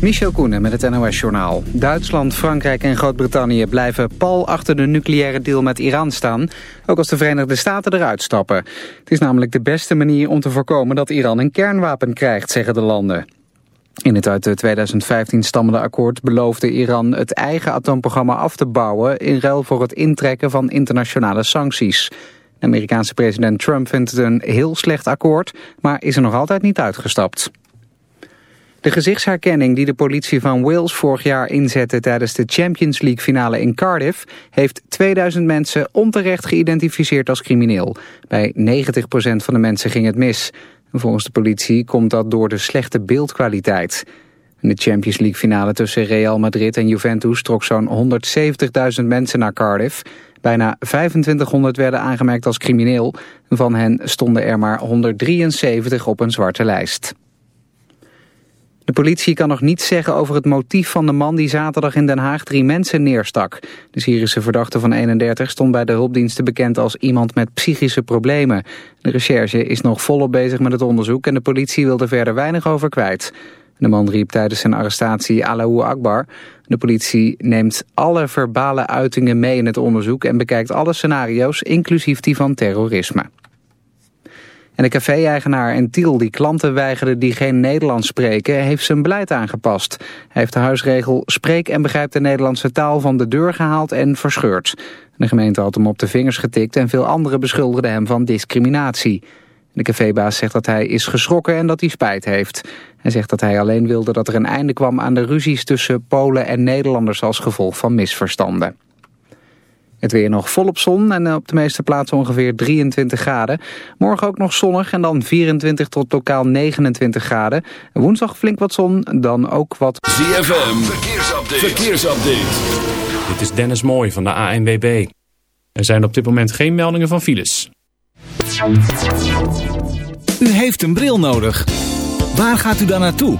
Michel Koenen met het NOS-journaal. Duitsland, Frankrijk en Groot-Brittannië blijven pal achter de nucleaire deal met Iran staan. Ook als de Verenigde Staten eruit stappen. Het is namelijk de beste manier om te voorkomen dat Iran een kernwapen krijgt, zeggen de landen. In het uit 2015 stammende akkoord beloofde Iran het eigen atoomprogramma af te bouwen... in ruil voor het intrekken van internationale sancties. De Amerikaanse president Trump vindt het een heel slecht akkoord, maar is er nog altijd niet uitgestapt. De gezichtsherkenning die de politie van Wales vorig jaar inzette tijdens de Champions League finale in Cardiff heeft 2000 mensen onterecht geïdentificeerd als crimineel. Bij 90% van de mensen ging het mis. Volgens de politie komt dat door de slechte beeldkwaliteit. In de Champions League finale tussen Real Madrid en Juventus trok zo'n 170.000 mensen naar Cardiff. Bijna 2500 werden aangemerkt als crimineel. Van hen stonden er maar 173 op een zwarte lijst. De politie kan nog niets zeggen over het motief van de man die zaterdag in Den Haag drie mensen neerstak. De Syrische verdachte van 31 stond bij de hulpdiensten bekend als iemand met psychische problemen. De recherche is nog volop bezig met het onderzoek en de politie wil er verder weinig over kwijt. De man riep tijdens zijn arrestatie Allahu Akbar. De politie neemt alle verbale uitingen mee in het onderzoek en bekijkt alle scenario's, inclusief die van terrorisme. En de café-eigenaar en Tiel die klanten weigerde die geen Nederlands spreken, heeft zijn beleid aangepast. Hij heeft de huisregel spreek en begrijp de Nederlandse taal van de deur gehaald en verscheurd. De gemeente had hem op de vingers getikt en veel anderen beschuldigden hem van discriminatie. De cafébaas zegt dat hij is geschrokken en dat hij spijt heeft. Hij zegt dat hij alleen wilde dat er een einde kwam aan de ruzies tussen Polen en Nederlanders als gevolg van misverstanden. Het weer nog volop zon en op de meeste plaatsen ongeveer 23 graden. Morgen ook nog zonnig en dan 24 tot lokaal 29 graden. Woensdag flink wat zon, dan ook wat... ZFM, verkeersupdate. verkeersupdate. Dit is Dennis Mooij van de ANWB. Er zijn op dit moment geen meldingen van files. U heeft een bril nodig. Waar gaat u dan naartoe?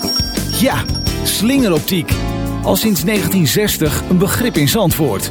Ja, slingeroptiek. Al sinds 1960 een begrip in Zandvoort.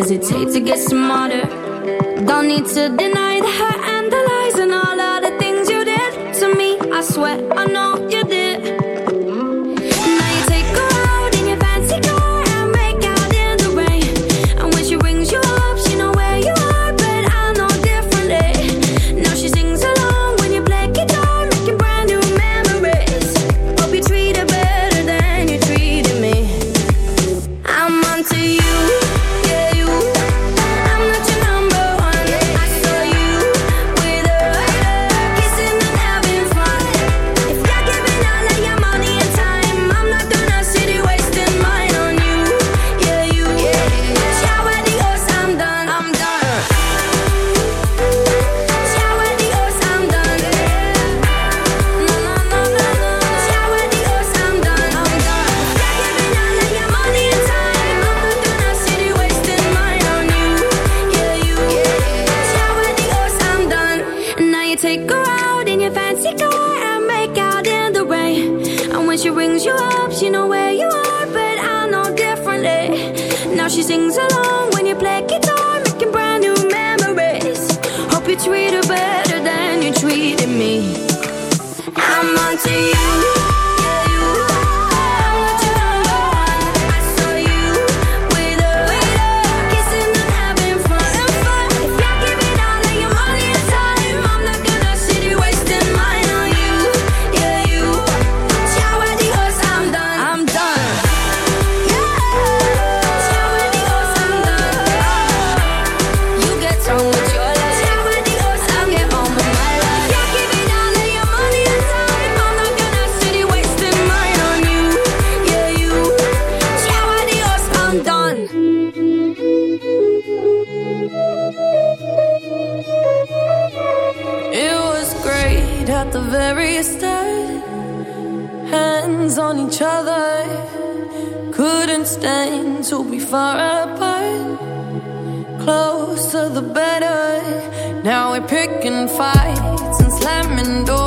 Hesitate it to get smarter? Don't need to deny lights and slamming doors.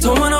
Don't wanna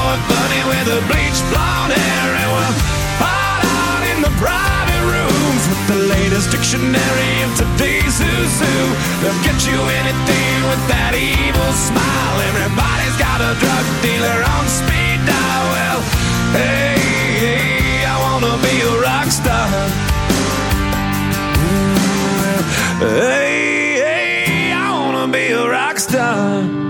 playboy bunny with the bleached blonde hair and we'll hide out in the private rooms with the latest dictionary of today's who's who. They'll get you anything with that evil smile. Everybody's got a drug dealer on speed dial. Well, hey, hey I wanna be a rock star. Mm, Hey, hey, I wanna be a rock star.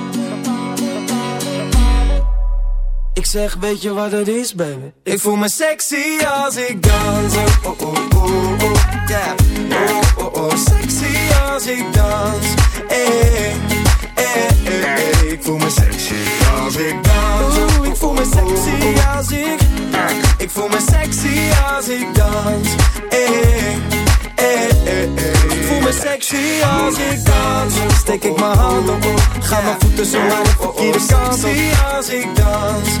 Ik zeg, weet je wat het is, baby? Ik voel me sexy als ik dans. Oh, oh, oh, oh, oh. yeah. Oh, oh, oh, sexy als ik dans. Eh, eh, eh, eh. Ik voel me sexy als ik dans. Oeh, ik voel me sexy als ik. Ik voel me sexy als ik dans. Eh, eh, eh, eh. Ik voel me sexy als ik dans. Steek ik mijn hand op, ga mijn voeten zo hard de verkeerde kant op. Sexy als ik dans.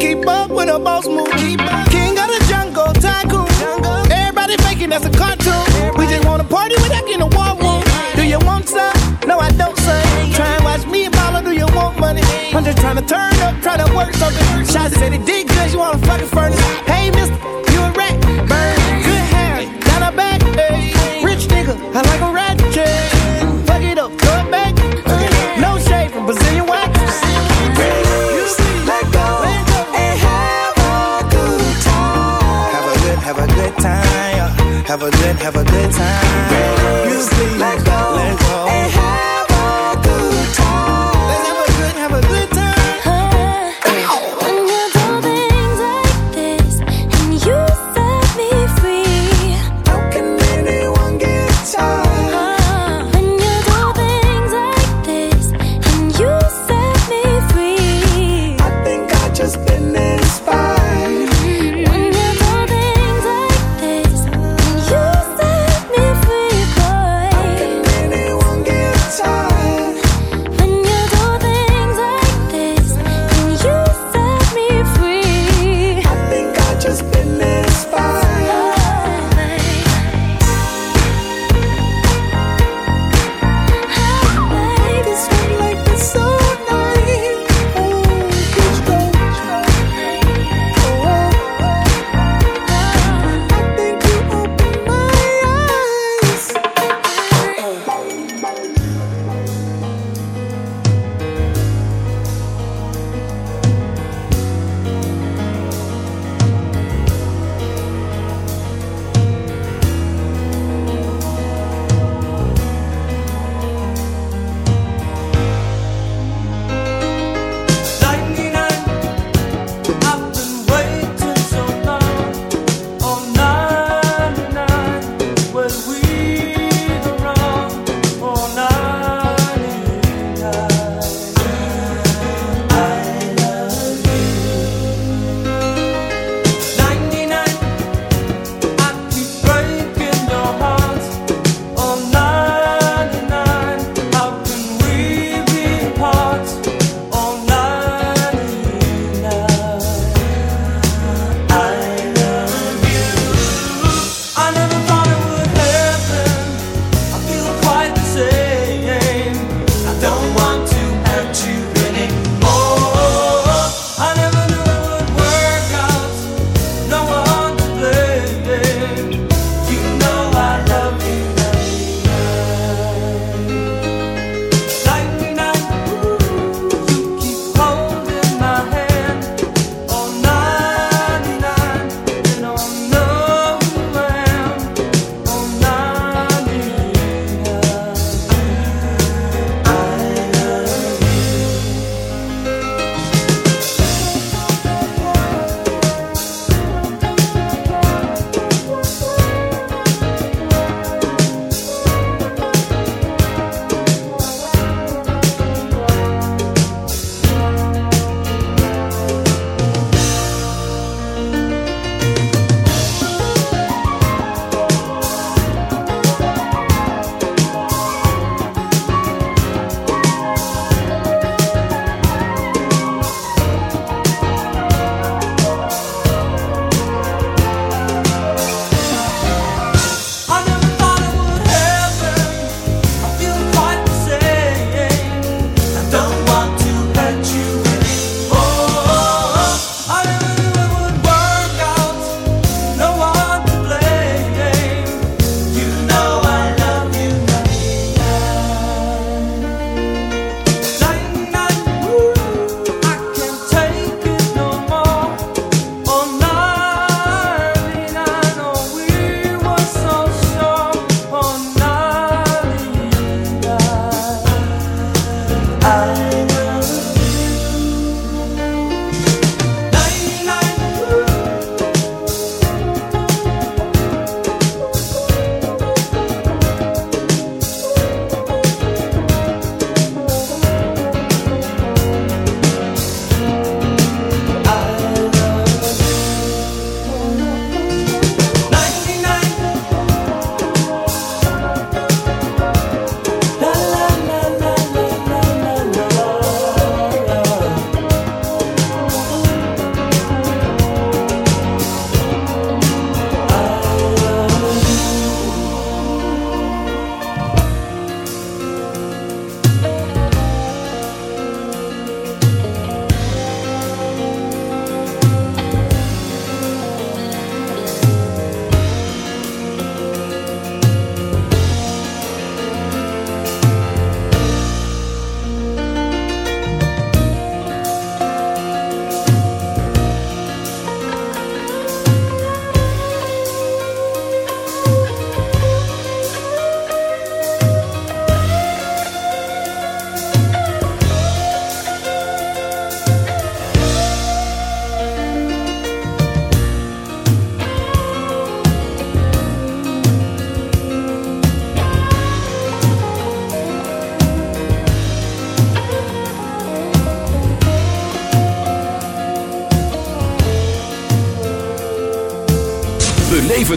Keep up with a boss move. King of the jungle, tycoon. Everybody faking that's a cartoon. We just wanna party without getting a war room. Do you want some? No, I don't, son. Try and watch me and Paula, do you want money? I'm just trying to turn up, try to work something. Shots said it did good, you wanna fucking furnace. Hey, mister, Have a good, have a good time. Raise, let go, Let go.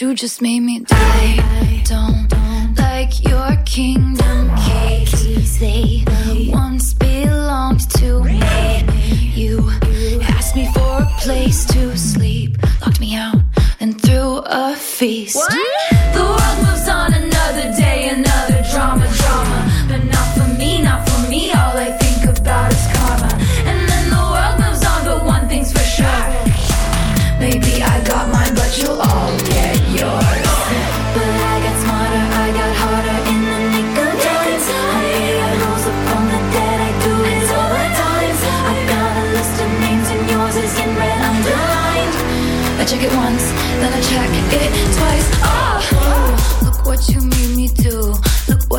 you just made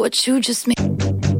what you just made.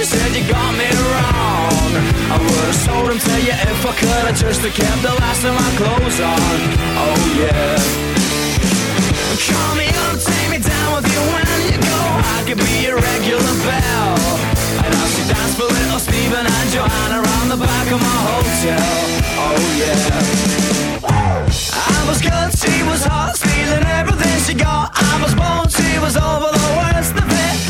She said you got me wrong. I would've sold them to you if I could. I just have kept the last of my clothes on. Oh yeah. Call me up, take me down with you when you go. I could be your regular belle. And I'll see dance for little Stephen and Joanna around the back of my hotel. Oh yeah. I was good, she was hot, stealing everything she got. I was born, she was over the worst of it.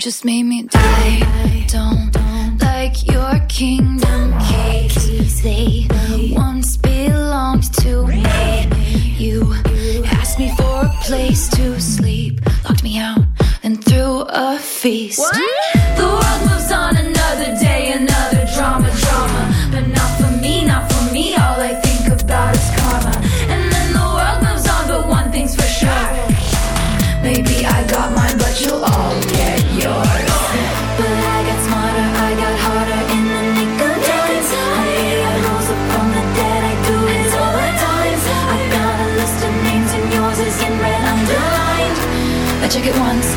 Just made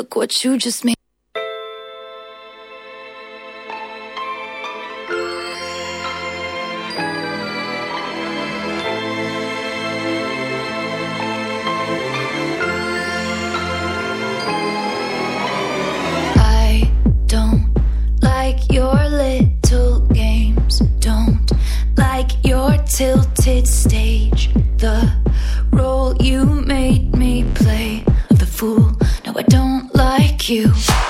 Look what you just made. I don't like your little games. Don't like your tilted stage. The role you you.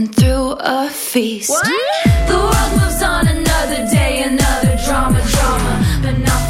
then threw a feast. The world moves on another day, another drama, drama. But not for me, not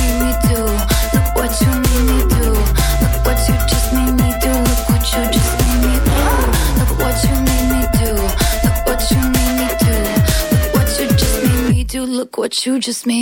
what you just made.